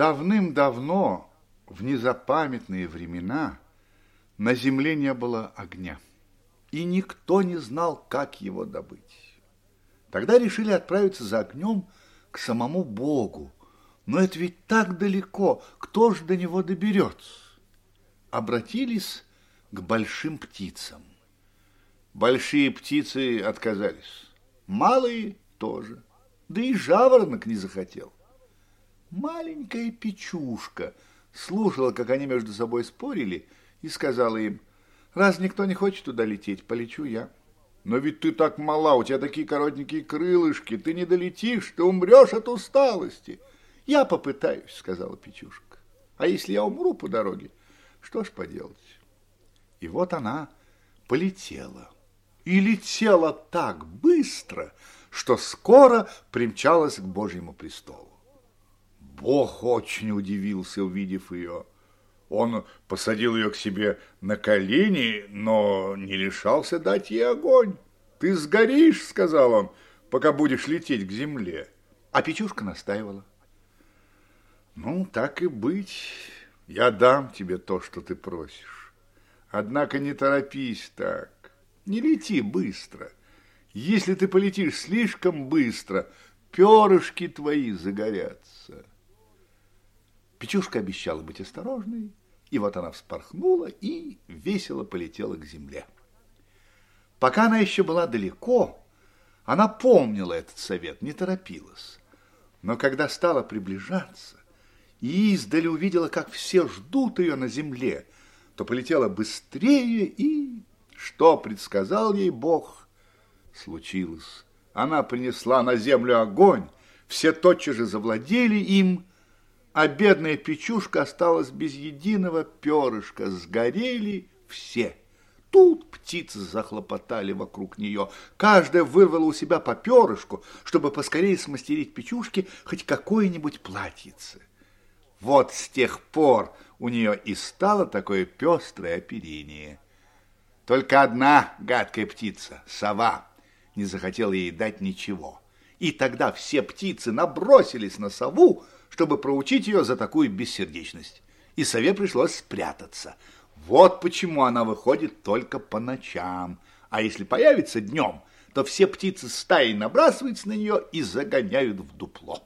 Давным-давно, в незапамятные времена, на земле не было огня, и никто не знал, как его добыть. Тогда решили отправиться за огнем к самому Богу. Но это ведь так далеко, кто же до него доберется? Обратились к большим птицам. Большие птицы отказались, малые тоже, да и жаворонок не захотел. Маленькая печушка слушала, как они между собой спорили, и сказала им, раз никто не хочет туда лететь, полечу я. Но ведь ты так мала, у тебя такие коротенькие крылышки, ты не долетишь, ты умрешь от усталости. Я попытаюсь, сказала Печушка. А если я умру по дороге, что ж поделать? И вот она полетела. И летела так быстро, что скоро примчалась к Божьему престолу. Бог очень удивился, увидев ее. Он посадил ее к себе на колени, но не решался дать ей огонь. «Ты сгоришь», — сказал он, — «пока будешь лететь к земле». А Печушка настаивала. «Ну, так и быть, я дам тебе то, что ты просишь. Однако не торопись так, не лети быстро. Если ты полетишь слишком быстро, перышки твои загорятся». Печушка обещала быть осторожной, и вот она вспорхнула и весело полетела к земле. Пока она еще была далеко, она помнила этот совет, не торопилась. Но когда стала приближаться и издали увидела, как все ждут ее на земле, то полетела быстрее и, что предсказал ей Бог, случилось. Она принесла на землю огонь, все тотчас же завладели им, а бедная печушка осталась без единого перышка, сгорели все. Тут птицы захлопотали вокруг нее. Каждая вырвала у себя по перышку, чтобы поскорее смастерить печушке хоть какое-нибудь платьице. Вот с тех пор у нее и стало такое пестрое оперение. Только одна гадкая птица, сова, не захотела ей дать ничего. И тогда все птицы набросились на сову, чтобы проучить ее за такую бессердечность. И сове пришлось спрятаться. Вот почему она выходит только по ночам. А если появится днем, то все птицы стаи набрасываются на нее и загоняют в дупло.